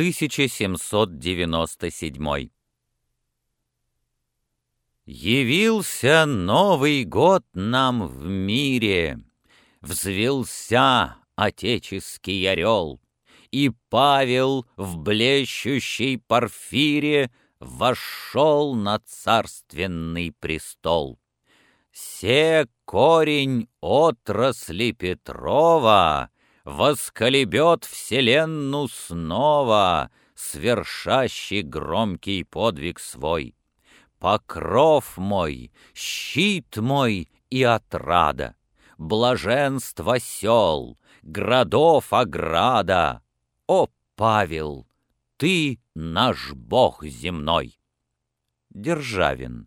1797 Явился Новый год нам в мире, Взвелся отеческий орел, И Павел в блещущей порфире Вошел на царственный престол. Се корень отрасли Петрова Восколебет вселенну снова, Свершащий громкий подвиг свой. Покров мой, щит мой и отрада, Блаженство сел, городов ограда. О, Павел, ты наш Бог земной! Державин